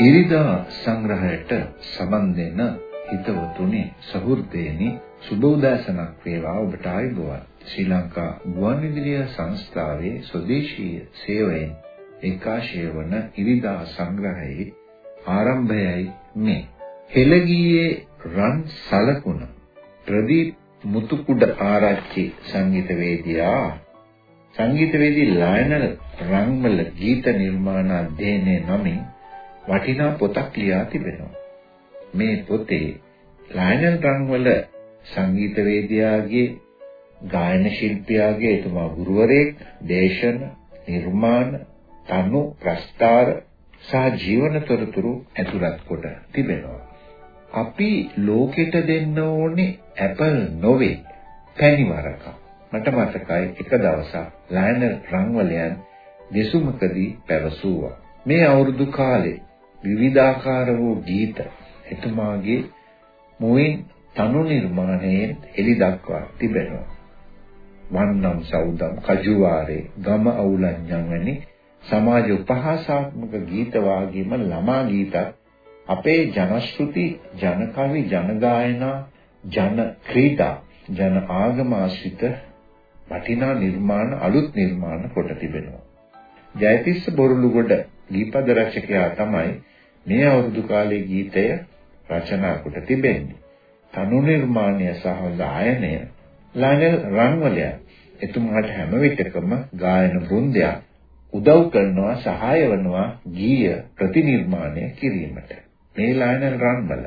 ඉරිදා සංග්‍රහයට සමන් දෙන හිතවතුනි සහෘදේනි සුබ උදෑසනක් වේවා ඔබට ආයුබෝවන්. ශ්‍රී ලංකා ගුවන්විදුලිය සංස්ථාවේ ස්වදේශීය සේවයෙන් ඒකාශය වන ඉරිදා සංග්‍රහයේ ආරම්භයයි මේ. හෙළගියේ රන් සලකුණ. ප්‍රදීප් මුතුකුඩ ආරච්චි සංගීතවේදියා. සංගීතවේදී ලයනල් රංගමල ගීත නිර්මාණ අධ්‍යයනයේ නමින් වටිනා පොතක් ලියා තිබෙනවා. මේ පොතේ ලයනල් රංගවල සංගීතවේදියාගේ ගායන ශිල්පියාගේ එතුමා ගුරුවරයෙක් දේශන නිර්මාණ තනු ප්‍රස්තාර සහ ජීවන තොරතුරු ඇතුළත් කොට තිබෙනවා. අපි ලෝකෙට දෙන්න ඕනේ ඇපල් නොවේ පැණිවරක. මට මතකයි එක දවසක් ලයනල් රංගවලයන් දෙසුමකදී පැවසුවා. මේ අවුරුදු කාලේ විවිධාකාර වූ ගීත එතුමාගේ මුවින් තනු නිර්මාණයෙන් එලි දක්වා තිබෙනවා. වන්නම් සෞදම් කජුවාරේ ගම අවුලඤ්ඤම් වැනි සමාජ උපහාසාත්මක ගීත වාගේම ළමා ගීතත් අපේ ජනශ්‍රුති ජනකවි ජනගායනා ජන ක්‍රීඩා ජන ආගම ආශ්‍රිත වටිනා නිර්මාණ අලුත් නිර්මාණ කොට තිබෙනවා. ජයතිස්ස බොරුළුගොඩ දීපද රචකයා තමයි මේ අවුරුදු කාලේ ගීතය රචනා කොට තිබෙන්නේ. තනු නිර්මාණය සහ ගායනය ලයනල් රන්වලයා එතුමාට හැම විටකම ගායන බෘන්දයක් උදව් කරනවා සහාය වෙනවා ගීය ප්‍රතිනිර්මාණය කිරීමට. මේ ලයනල් රන්වල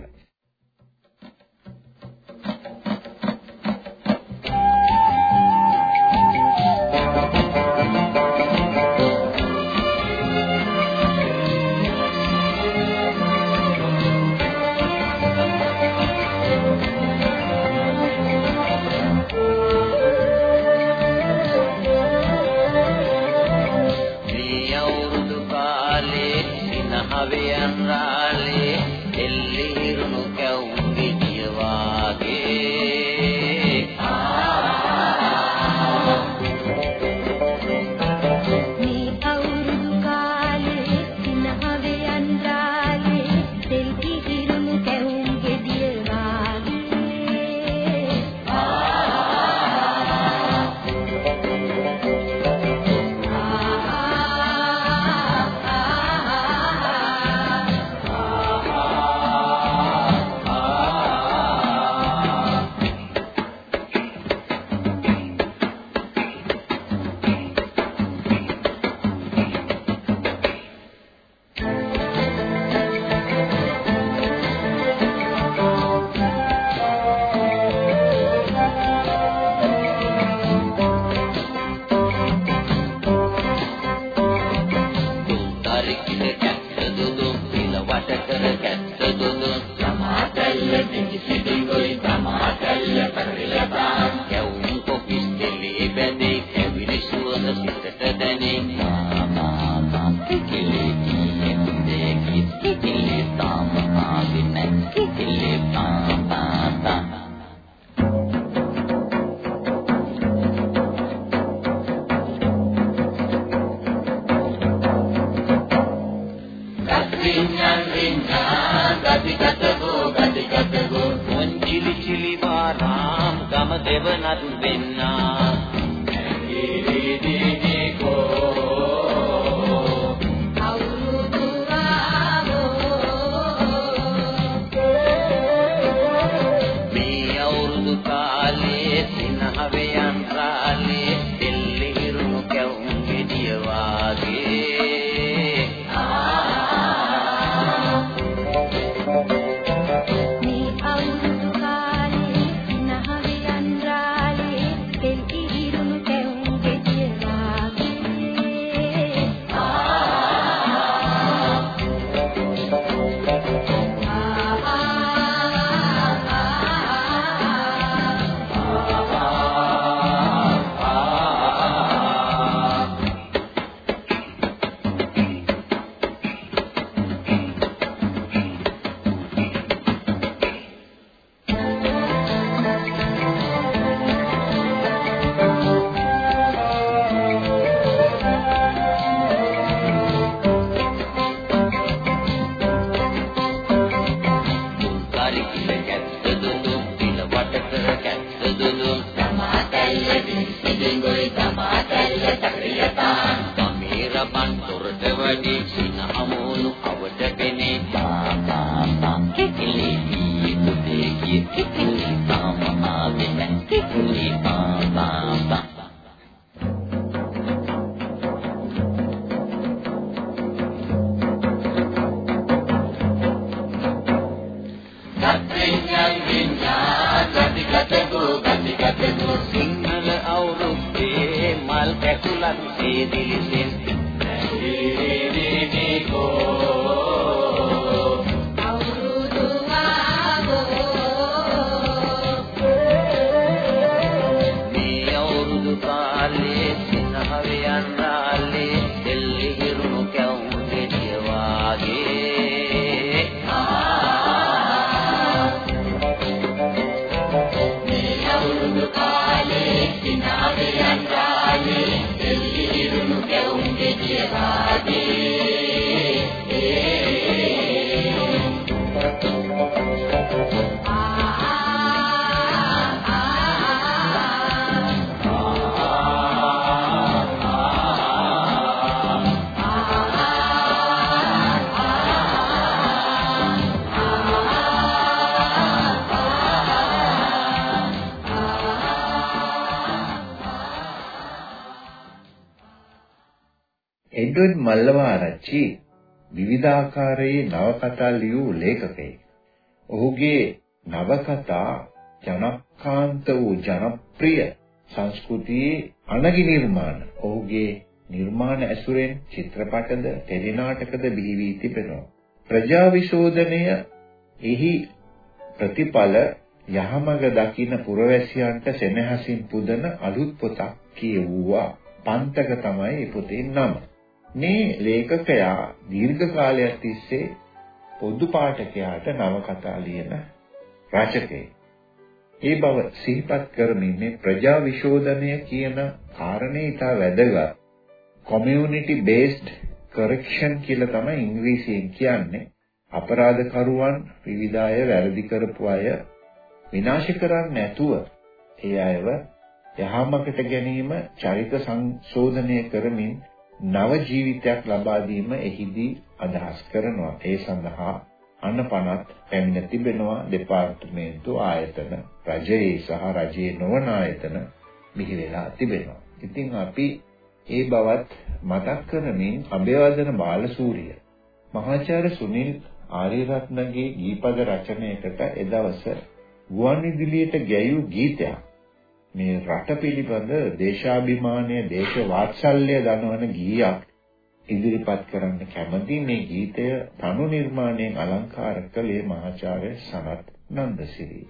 කිලි කිලි මුදේ කිස් කැකුලන් සේදිලිසෙන් මල්ලවාරච්චි විවිධාකාරයේ නවකතා ලියූ ලේඛකයෙක්. ඔහුගේ නවකතා ජනකාන්ත වූ ජනප්‍රිය සංස්කෘතියේ අනගි නිර්මාණ ඔහුගේ නිර්මාණ ඇසුරෙන් චිත්‍රපටද ටෙලි නාටකද බිහි වී තිබෙනවා. ප්‍රජා විශෝධනය එහි ප්‍රතිඵල යහමඟ දකින පුරවැසියන්ට සෙනෙහසින් පුදන අලුත් පොතක් කියවුවා. පන්තක තමයි පොතේ නම. මේ ලේඛකයා දීර්ඝ කාලයක් තිස්සේ පොදු පාඨකයාට නවකතා ලියන රචකයෙක්. ඒ බව සිහිපත් කරමින් මේ ප්‍රජා විශෝධනය කියන කාරණේ ඉතා වැදගත්. community based correction කියලා තමයි ඉංග්‍රීසියෙන් කියන්නේ. අපරාධකරුවන් විවිධ අය වැරදි කරපු අය විනාශ කරන්නේ නැතුව ඒ අයව යහමකට ගැනීම චරිත සංශෝධනය කරමින් නව ජීවිතයක් ලබා දීම එහිදී අදහස් කරනවා. ඒ සඳහා අනපනත් පැමිණ තිබෙනවා දෙපාර්තමේන්තු ආයතන රජයේ සහ රජයේ නොවන ආයතන බිහි වෙලා තිබෙනවා. ඉතින් අපි ඒ බවත් මතක් කරමින් අබේවදන බාලසූරිය මහාචාර්ය සුනිල් ආරියරත්නගේ ගීපද රචනයකට එදවස ගුවන්විදුලියට ගැයූ ගීතයක් මේ රට පිළිබඳ දේශාභිමානය දේශ වාත්සල්‍ය දනවන ගීයක් ඉදිරිපත් කරන්න කැමති මේ ගීතය තනු නිර්මාණයෙන් අලංකාර කළේ මහාචාර්ය සනත් නන්දසිරි.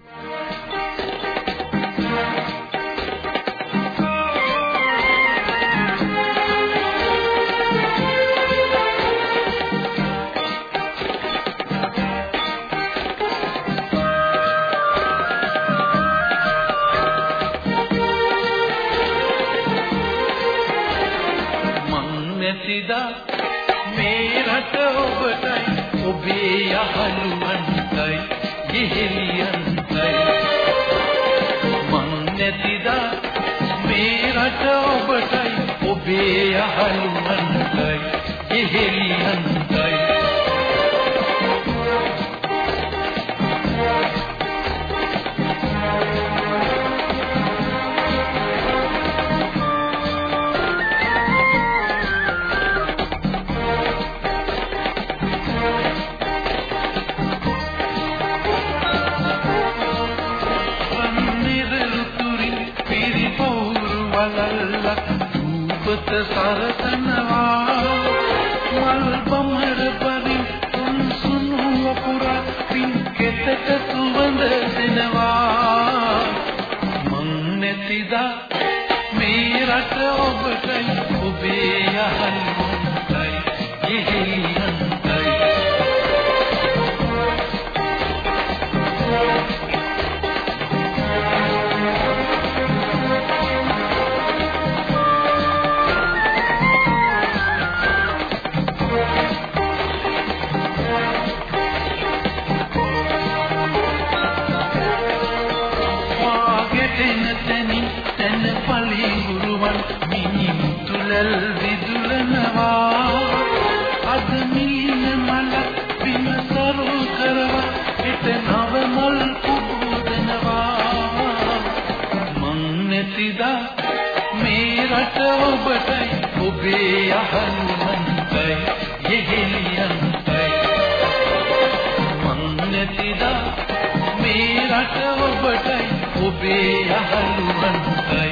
ඔබේ අහනුමන්තයි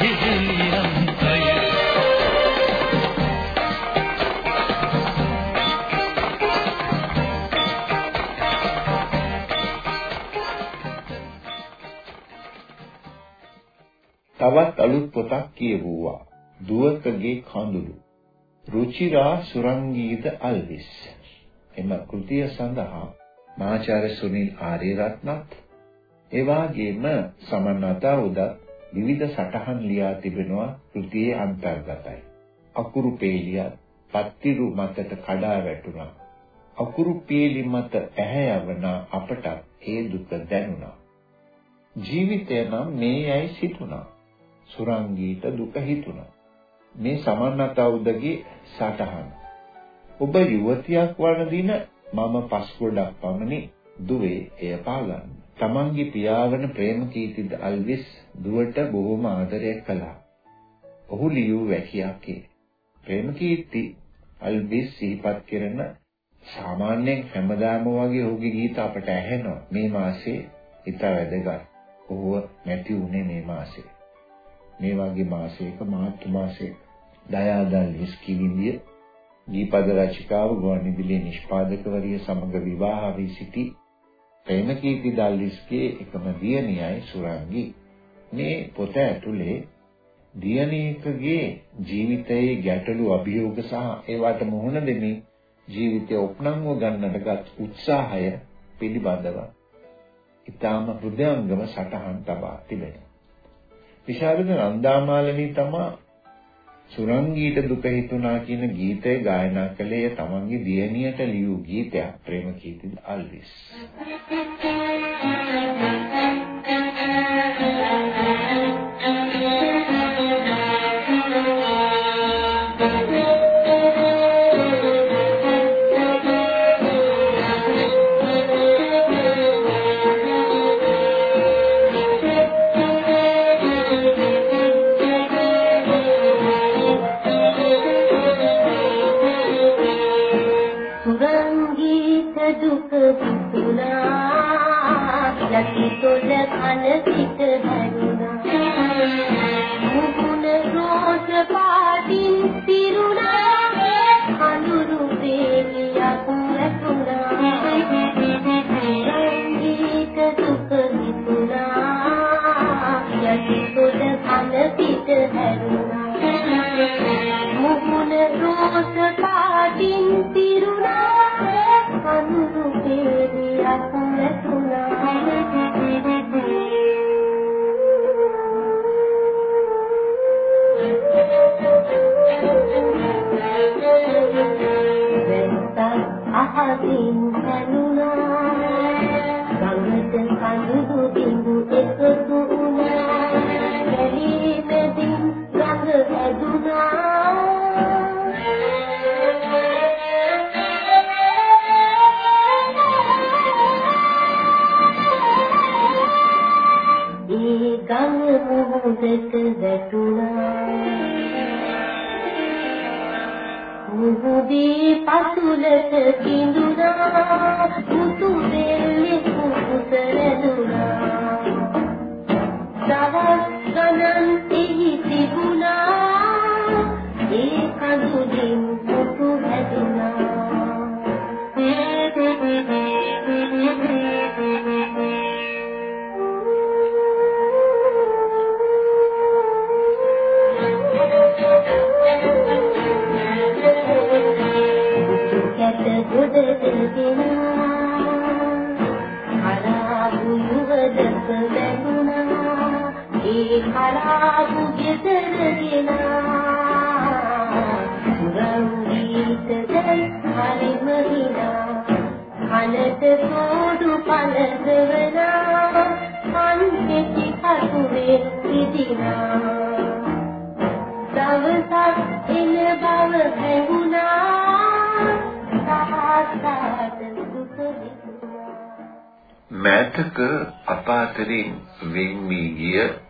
යෙහෙලියන්තයි තවත් අලුත් පොතක් කියවුවා. දුවකගේ කඳුළු. රුචිරා සුරංගීත අල්විස්. එම කෘතිය සඳහා මාචාර්ය සුනිල් ආරියරත්නත් ඒ වගේම සමන්නතා උදත් විවිධ සටහන් ලියා තිබෙනවා කෘතියේ අන්තර්ගතයි. අකුරු පේලියත් පත්තිරු මතට කඩා වැටුණා. අකුරු පේලි මත ඇහැ යවන අපට ඒ දුක දැනුණා. ජීවිතය නම් මේ යයි සිතුණා. සුරංගීට දුක හිතුණා. මේ සමන්නතවුදගේ සටහන. ඔබ යුවතියක් වන දින මම පස් ගොඩක් පමණි දුවේ එය පාගන්න. තමන්ගේ පියාවන ප්‍රේමකීර්ති අල්විස් දුවට බොහොම ආදරය කළා. ඔහු ලියූ වැකියක්ේ. ප්‍රේමකීර්ති අල්විස් සිහිපත් කරන සාමාන්‍යයෙන් හැමදාම වගේ ඔහුගේ ගීත අපට ඇහෙනවා. මේ මාසේ ඉතා වැදගත්. ඔහුව නැති වුණේ මේ මාසේ. මේ වගේ මාසයක මාර්තු මාසයක දයාදල් හිස්කිවිඳිය දීපද රචිකාව ගුවන්විදුලියේ නිෂ්පාදකවරිය සමග විවාහ වී සිටි ප්‍රේමකීර්ති දල්විස්ගේ එකම දියණියයි සුරංගි. මේ පොත ඇතුලේ දියණියකගේ ජීවිතයේ ගැටලු අභියෝග සහ ඒවට මුහුණ දෙමින් ජීවිතය ඔප්නංව ගන්නටගත් උත්සාහය පිළිබඳව ඊටාම හෘදයාංගම සටහන් තබා තිබෙනවා. විශාරද නන්දාමාලනී තමා සුරංගීට දුක හිතුණා කියන ගීතය ගායනා කළේ තමන්ගේ දියණියට ලියූ ගීතයක් ප්‍රේමකීර්ති අල්විස්. සුරංගීත අහසින් කනුණා ගඟට කඳුරු බිඳු එකතු මුහුදේ පසුලට කිඳුනා මුතු දෙල්ලේ කුකුස රැඳුනා දවස් ගණන් එහි තිබුණා ඒ කඳුලින් ඒ කලාපු ගෙදර ගෙනා සුරංගීත දැන් හරිම හිනා කනට තෝඩු පලසවනා කන් කෙටි කටුවේ සිටිනා දවසක් එන බව හැඟුණා සහසාට දුක විඳුණා මෑතක අප අතරින් වෙන් වී ගිය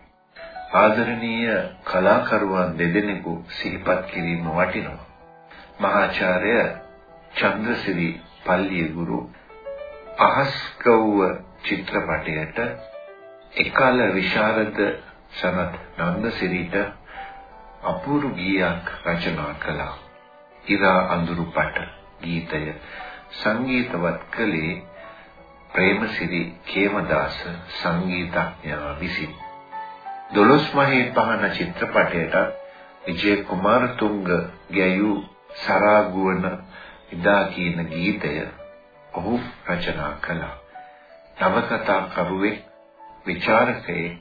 ආදරණීය කලාකරුවන් දෙදෙනෙකු සිහිපත් කිරීම වටිනවා. මහාචාර්ය චන්ද්‍රසිරි පල්ලියගුරු අහස්කව්ව චිත්‍රපටයට එකල විශාරද සනත් නන්දසිරිට අපූර්ව ගීයක් රචනා කළා. ඉරා අඳුරු පට ගීතය සංගීතවත් කළේ ප්‍රේමසිරි කේමදාස සංගීතඥයා විසින්. දොළොස් මහේ පහන චිත්‍රපටයට විජය කුමාරතුංග ගැයූ සරාගුවන ඉදා කියන ගීතය ඔහු රචනා කළා. නවකතා කරුවෙක් විචාරකයෙක්.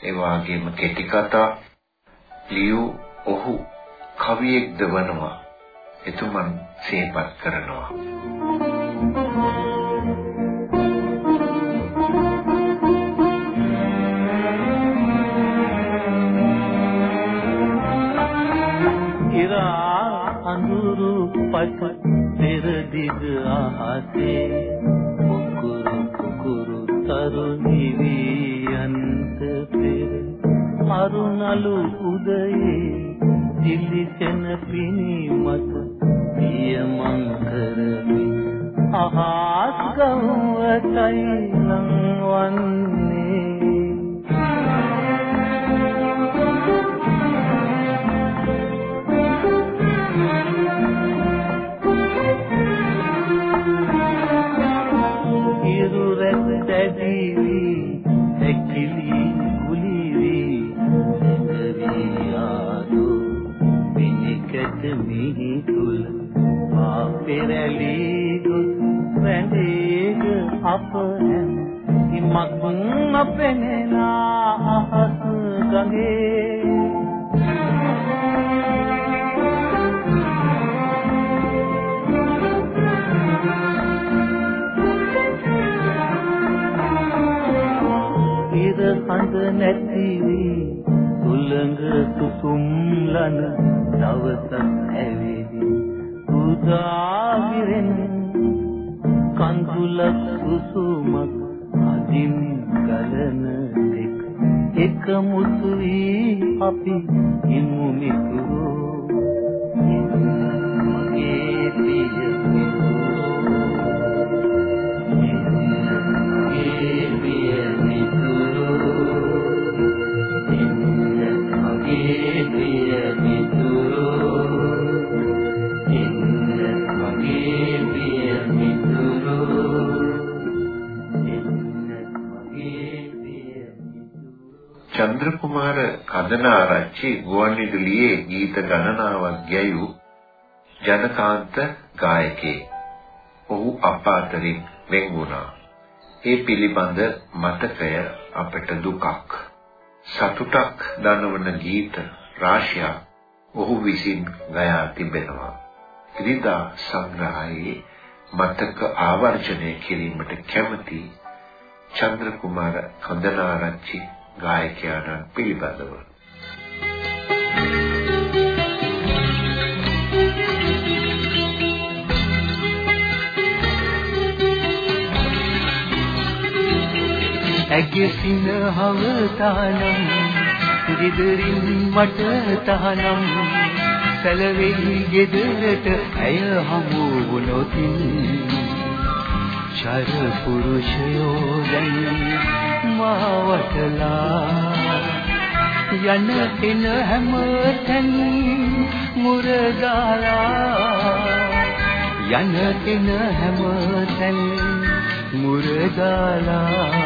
ඒ වගේම කෙටි කතා ලියූ ඔහු කවියෙක්ද වනවා. එතුමන් සිහිපත් කරනවා. පෙරදිග ආසේ කුකුරු කුකුරු තරුණි වියන්ත පෙර අරුණලු උදයේ දිලිසෙන පිණි මත පියමන් කරමි අහස් ගවතයි අප හැම ඉමක් නොපෙනෙන අහස් ගඟේ. ඉර හඳ නැතිවි සුළඟ සුසුම් ලන දවසක් ඇවිදි උදාගිරෙන් කඳුලක් සුසුමක් අදින් ගලන දෙක. එක මුතු වී අපි ඉමු මිතුරෝ. මගේ පිය චන්ද්‍රකුමාර කදනාරච්චි ගුවන්විදුලියේ ගීත ගණනාවක් ගැයූ ජනකාන්ත ගායකයෙක්. ඔහු අප අතරින් වෙන් වුණා. ඒ පිළිබඳ මතකය අපට දුකක්. සතුටක් දනවන ගීත රාශියක් ඔහු විසින් ගයා තිබෙනවා. ත්‍රිදා සංග්‍රහයේ මතක ආවර්ජනය කිරීමට කැමති චන්ද්‍රකුමාර කන්දනාරච්චි ගායකයාණන් පිළිබඳව ඇගේ සිනහව තානම් රිදරින් මට තහනම්. සැලවෙයි ගෙදරට ඇය හමු වුණොතින්. චර පුරුෂයෝ දැන් මාවටලා යන එන හැම තැන් මුරදාලා යන එන හැම තැන් මුරදාලා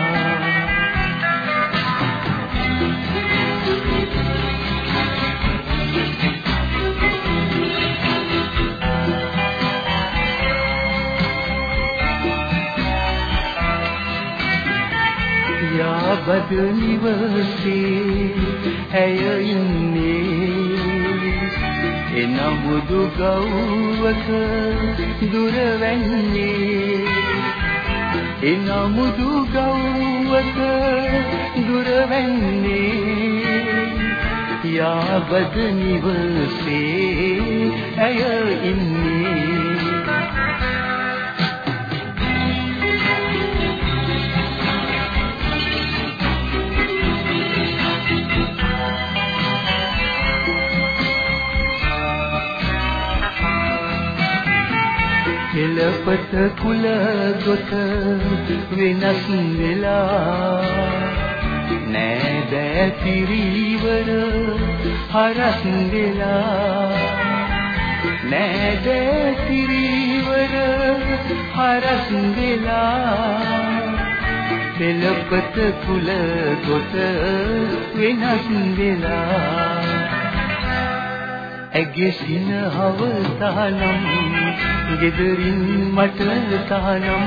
යාබද නිවසේ ඇය ඉන්නේ එනමුදු ගව්වක දුර වැන්නේ එනමුදු ගව්වක දුර වැන්නේ යාබද නිවසේ ඇය ඉන්නේ පෙළපත කුල ගොත වෙනස් වෙලා නෑදෑ පිරිවර හරස් වෙලා නෑදෑ පිරිවර හරස් වෙලා පෙළපත කුල ගොත වෙනස් වෙලා ඇගේ සිනහව තහනම් ගෙදරින් මට තහනම්.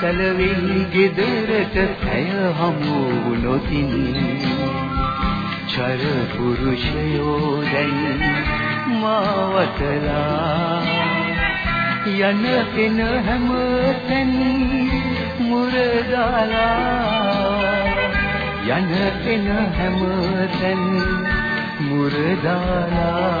සැලවෙයි ගෙදරට ඇය හමු වුණොතින්. චර පුරුෂයෝ දැන් මාවතලා යන එන හැම තැන් මුරදාලා. යන එන හැම තැන් මුරදාලා.